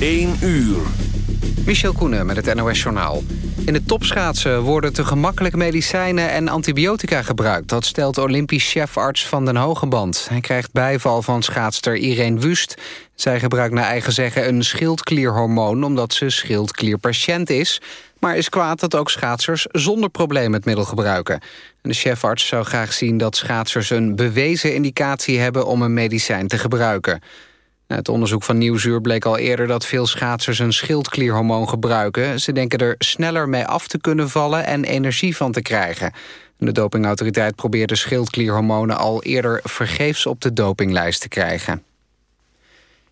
1 uur. Michel Koenen met het NOS-journaal. In het topschaatsen worden te gemakkelijk medicijnen en antibiotica gebruikt. Dat stelt Olympisch chefarts Van den Hogeband. Hij krijgt bijval van schaatster Irene Wust. Zij gebruikt naar eigen zeggen een schildklierhormoon... omdat ze schildklierpatiënt is... maar is kwaad dat ook schaatsers zonder probleem het middel gebruiken. De chefarts zou graag zien dat schaatsers een bewezen indicatie hebben... om een medicijn te gebruiken. Het onderzoek van Nieuwsuur bleek al eerder dat veel schaatsers een schildklierhormoon gebruiken. Ze denken er sneller mee af te kunnen vallen en energie van te krijgen. De dopingautoriteit probeert de schildklierhormonen al eerder vergeefs op de dopinglijst te krijgen.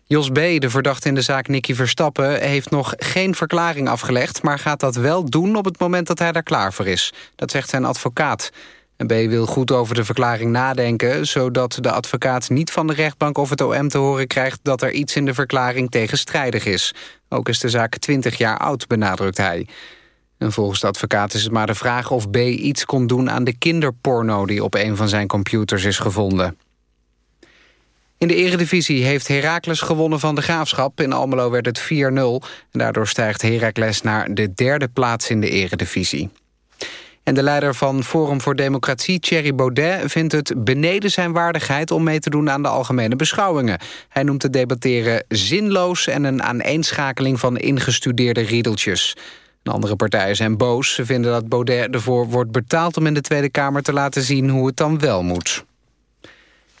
Jos B., de verdachte in de zaak Nicky Verstappen... heeft nog geen verklaring afgelegd... maar gaat dat wel doen op het moment dat hij daar klaar voor is. Dat zegt zijn advocaat. B wil goed over de verklaring nadenken... zodat de advocaat niet van de rechtbank of het OM te horen krijgt... dat er iets in de verklaring tegenstrijdig is. Ook is de zaak 20 jaar oud, benadrukt hij. En volgens de advocaat is het maar de vraag of B iets kon doen... aan de kinderporno die op een van zijn computers is gevonden. In de eredivisie heeft Heracles gewonnen van de Graafschap. In Almelo werd het 4-0. En daardoor stijgt Heracles naar de derde plaats in de eredivisie. En de leider van Forum voor Democratie, Thierry Baudet... vindt het beneden zijn waardigheid om mee te doen aan de algemene beschouwingen. Hij noemt het debatteren zinloos... en een aaneenschakeling van ingestudeerde riedeltjes. De andere partijen zijn boos. Ze vinden dat Baudet ervoor wordt betaald om in de Tweede Kamer te laten zien hoe het dan wel moet.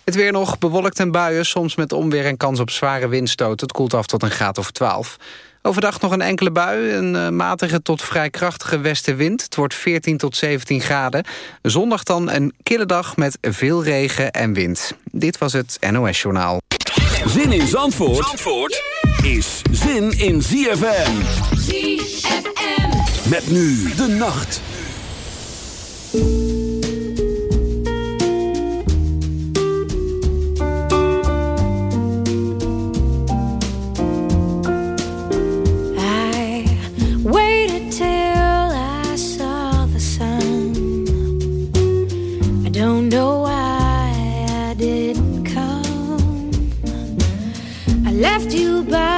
Het weer nog bewolkt en buien, soms met onweer en kans op zware windstoten. Het koelt af tot een graad of 12. Overdag nog een enkele bui, een uh, matige tot vrij krachtige westenwind. Het wordt 14 tot 17 graden. Zondag dan een kille dag met veel regen en wind. Dit was het NOS Journaal. Zin in Zandvoort, Zandvoort is zin in ZFM. ZFM. Met nu de nacht. Bye.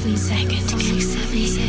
every second. Only seven seconds.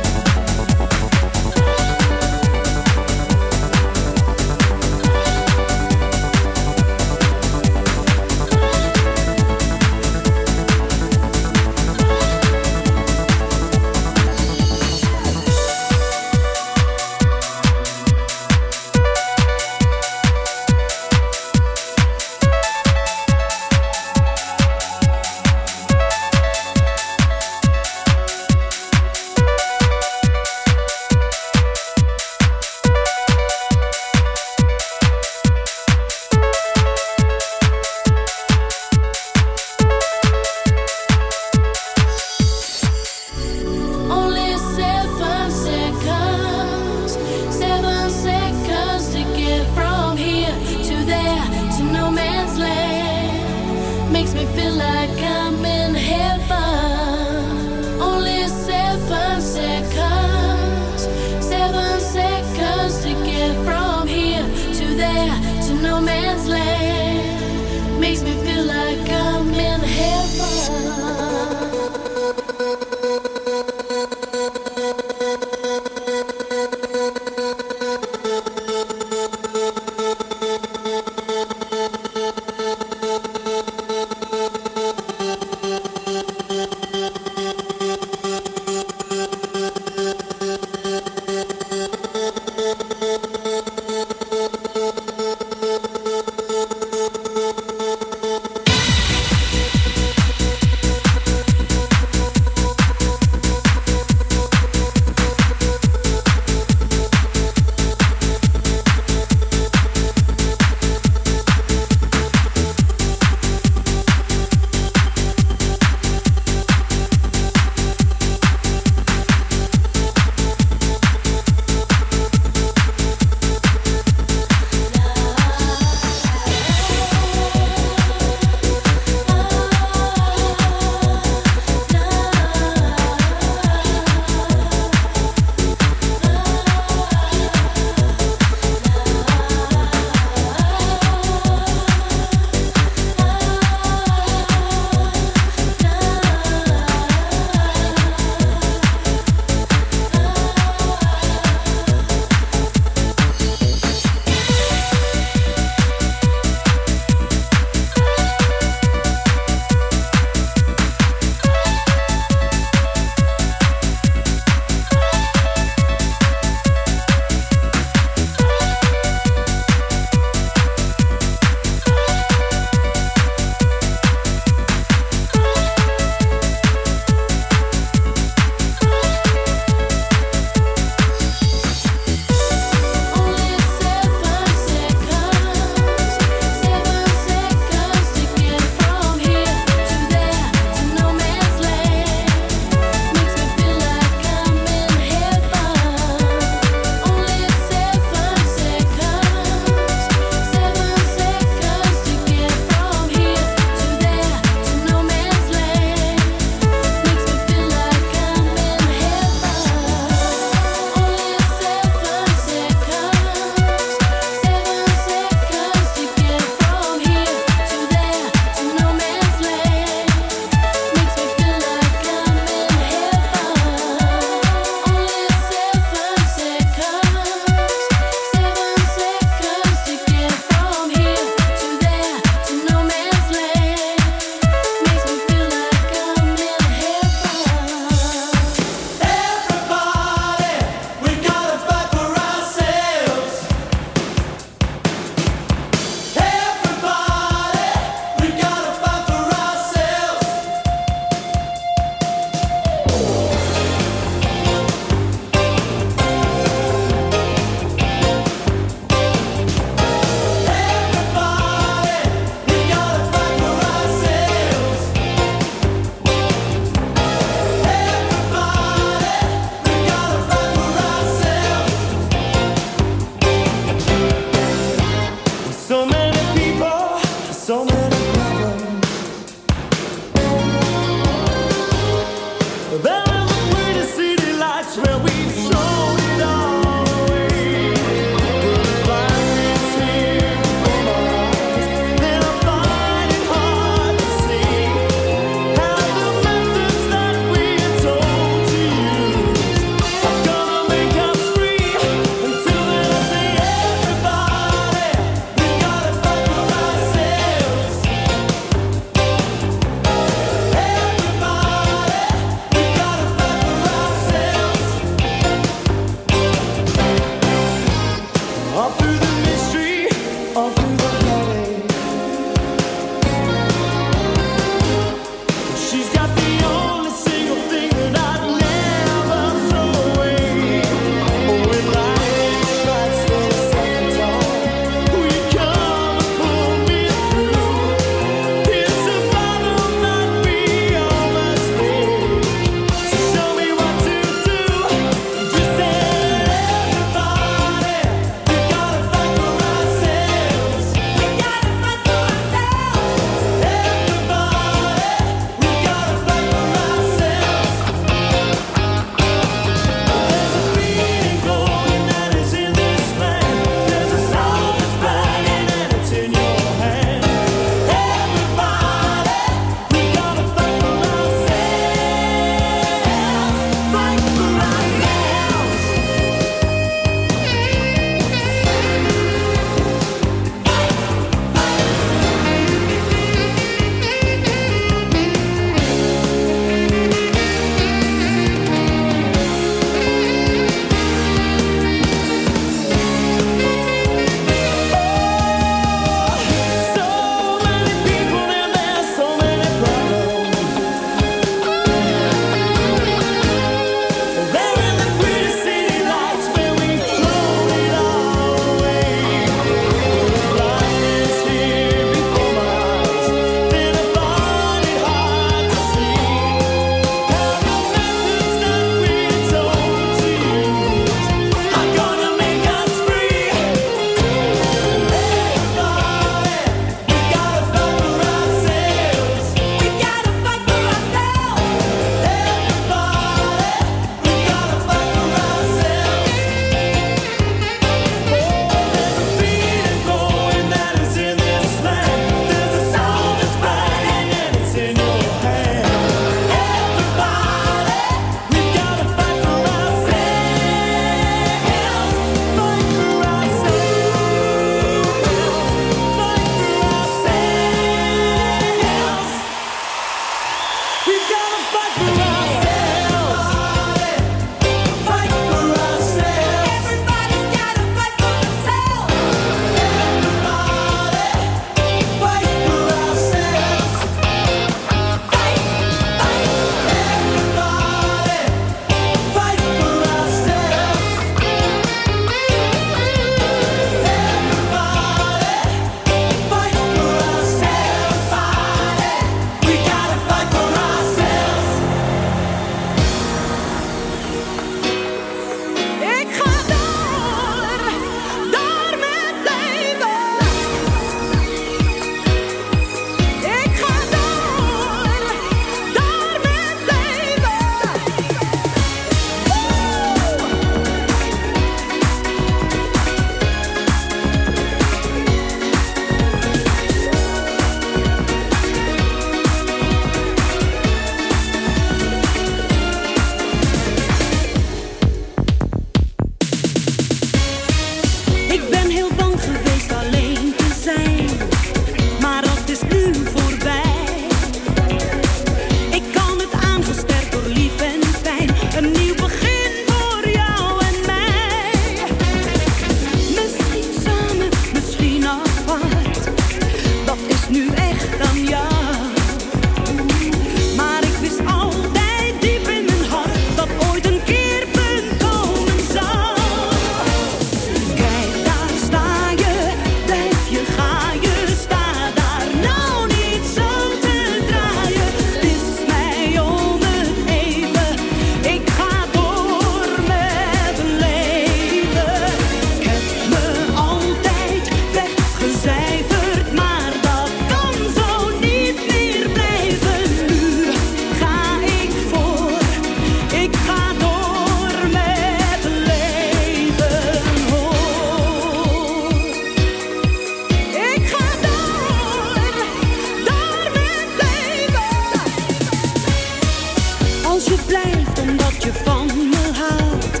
Als je blijft omdat je van me houdt,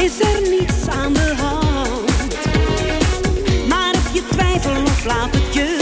is er niets aan de hand. Maar als je twijfel nog laat het je?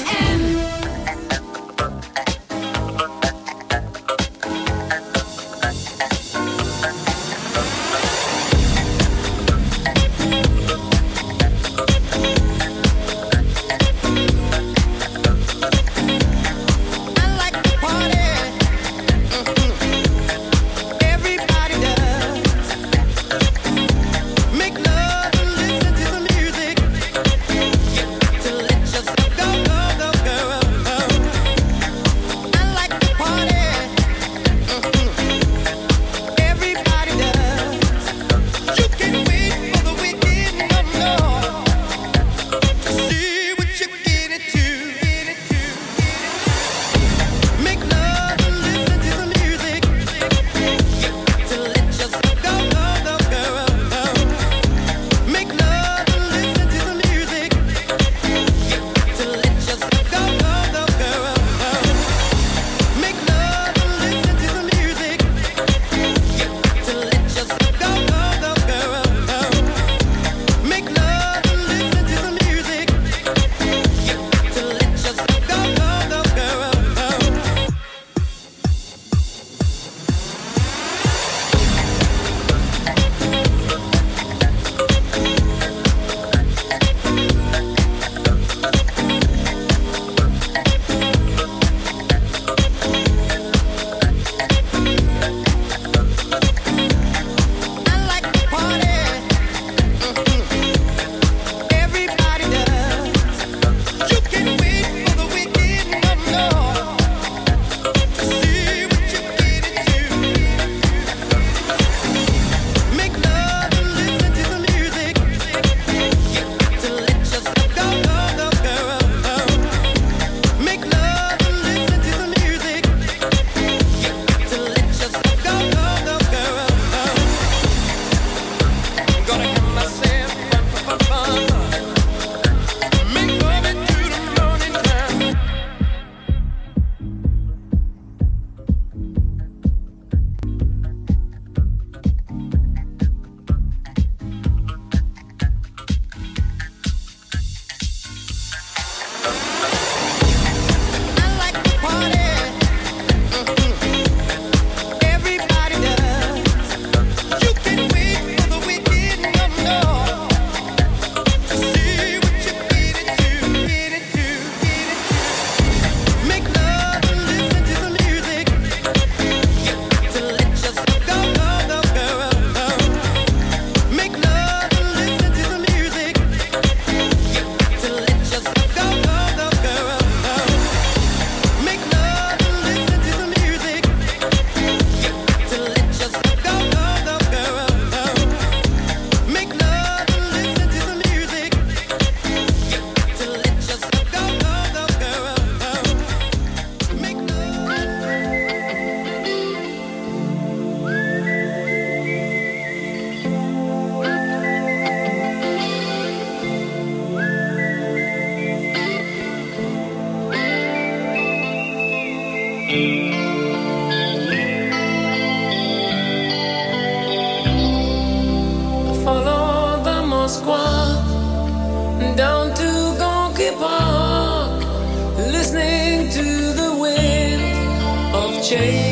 shade.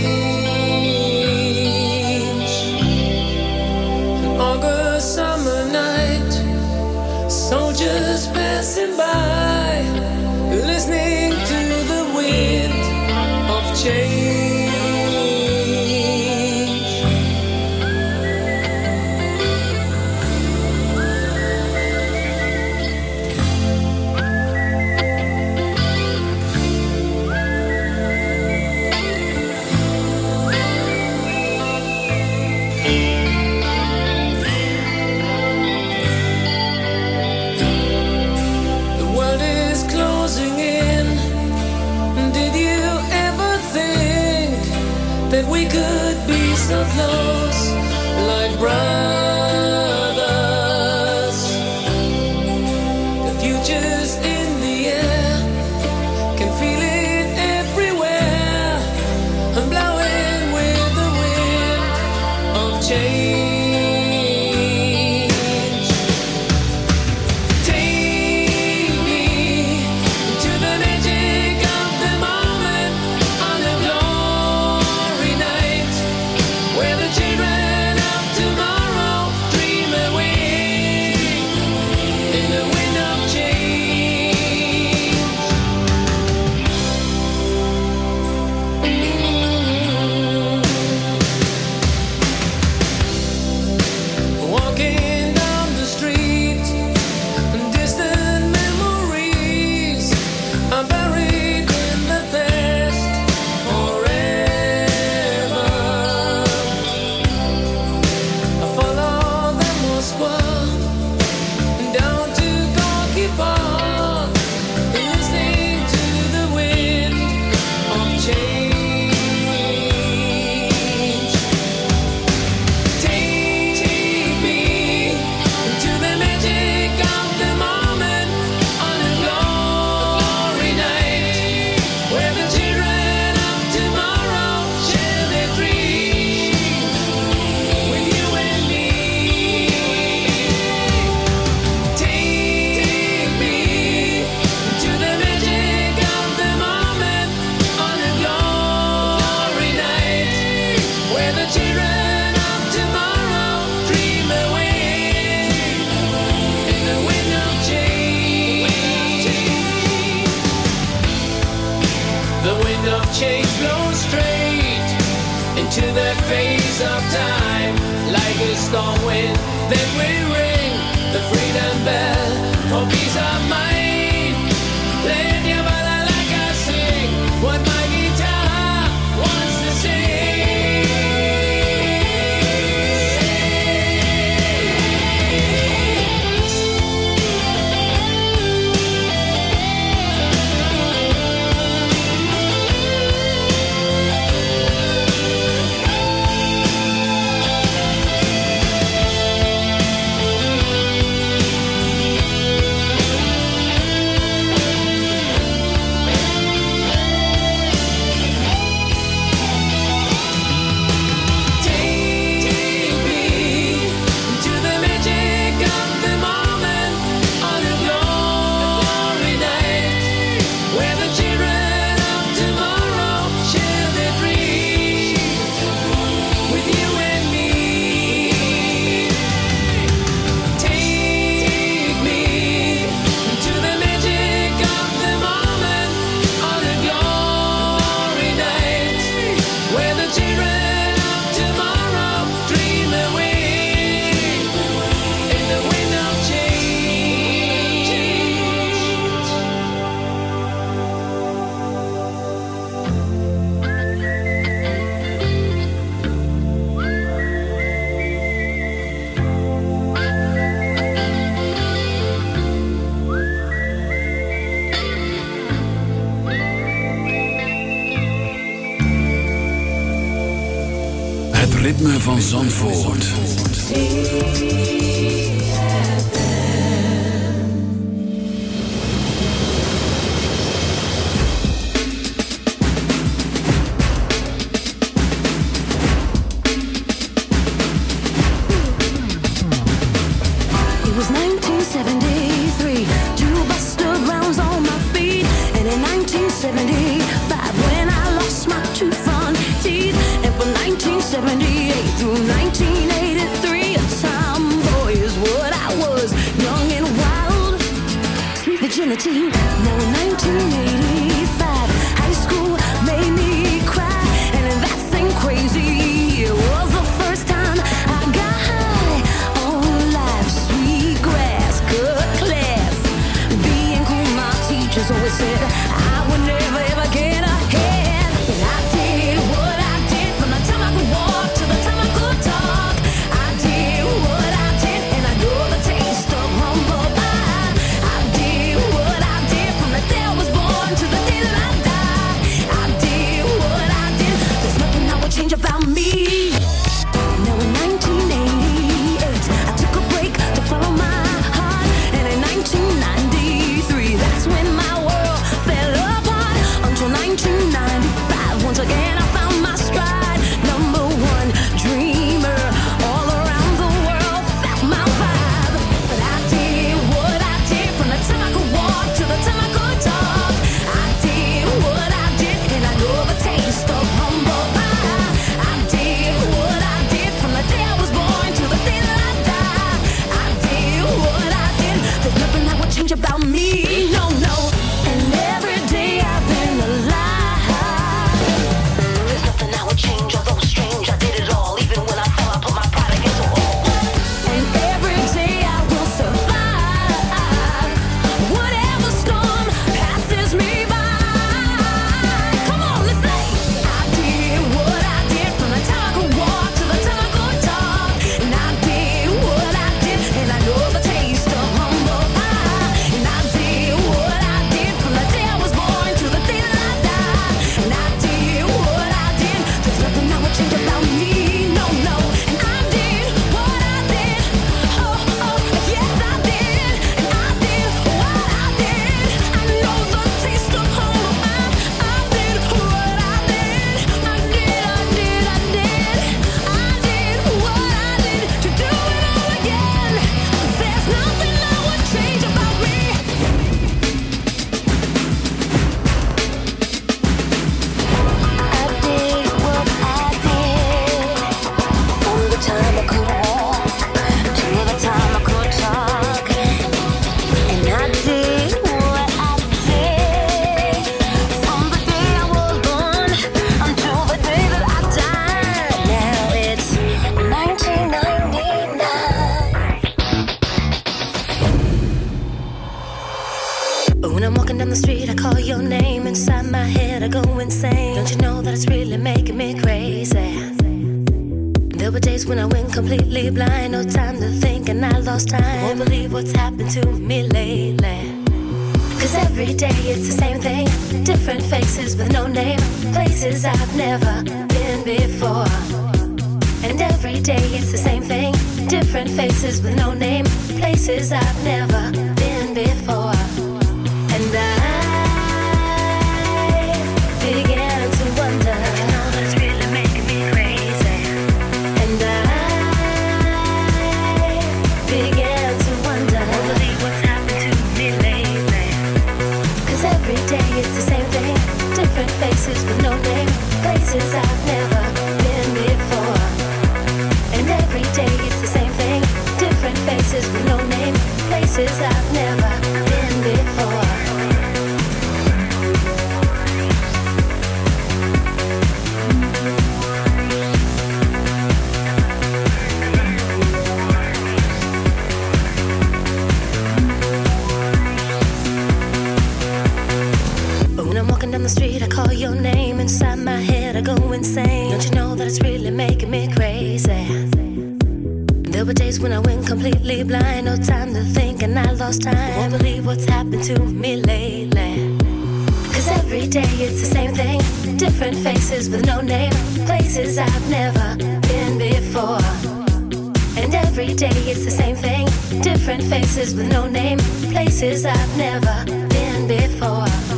With no name. Places I've never been before.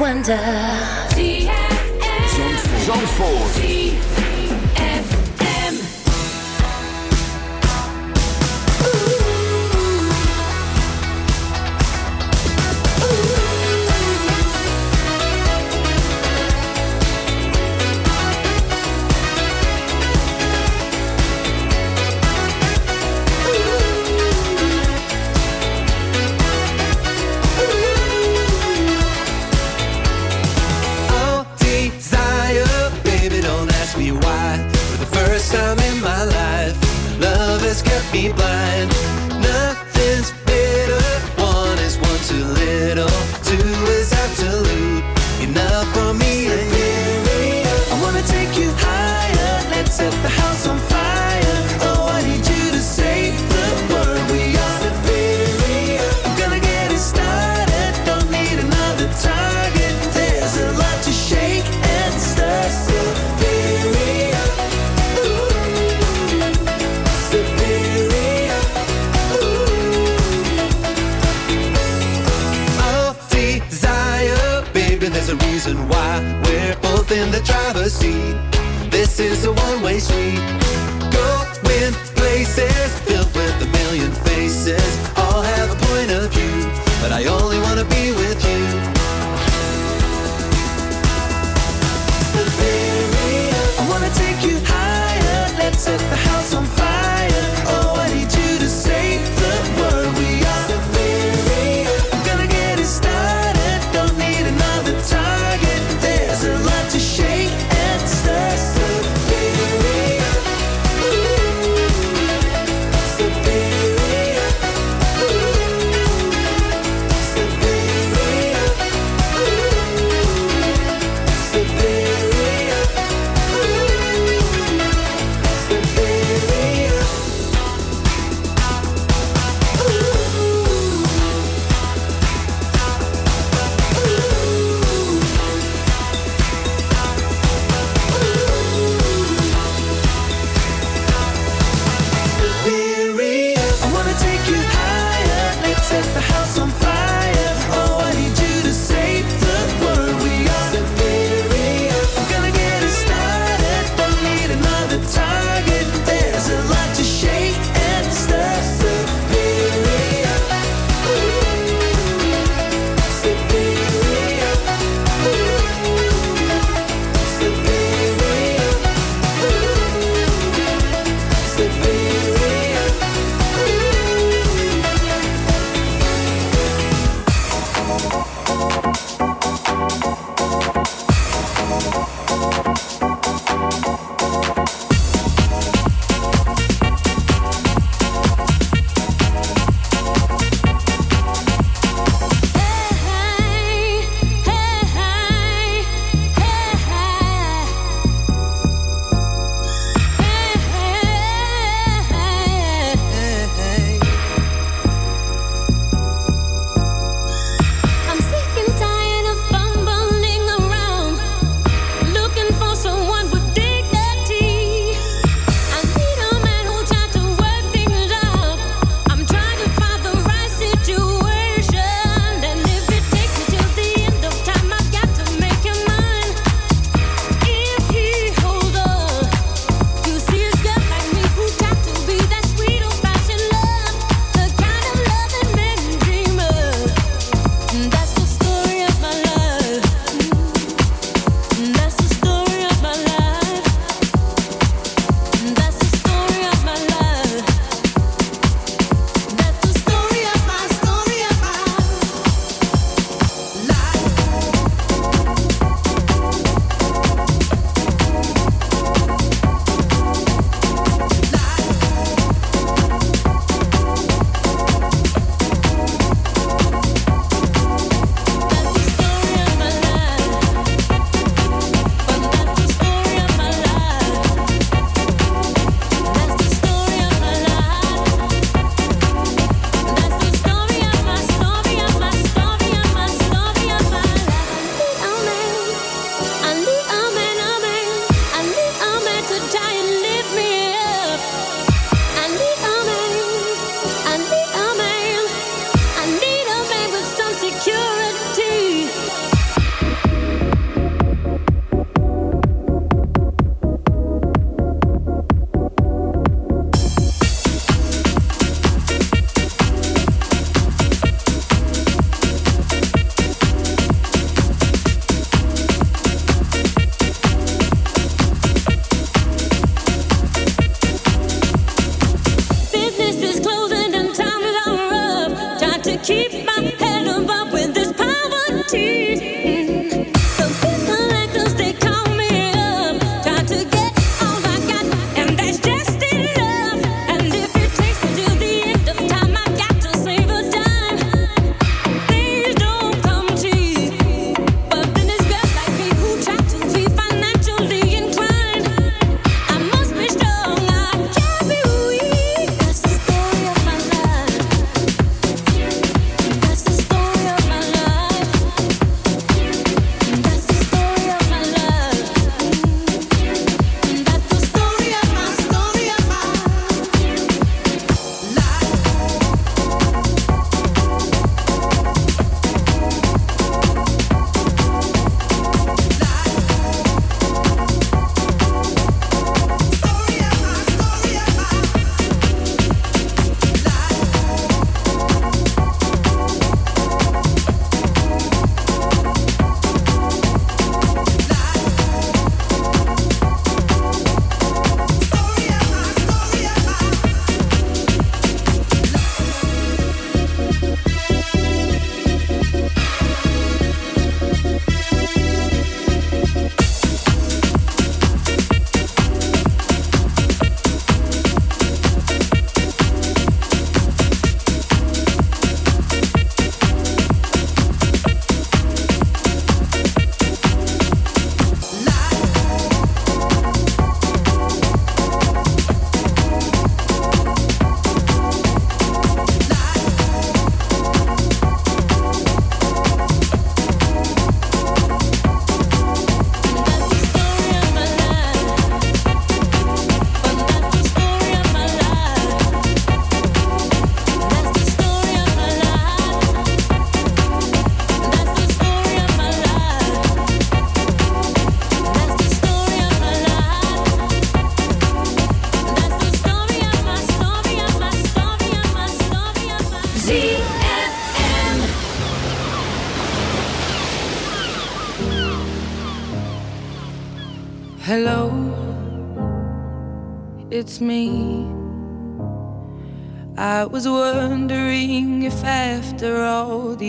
Wonder.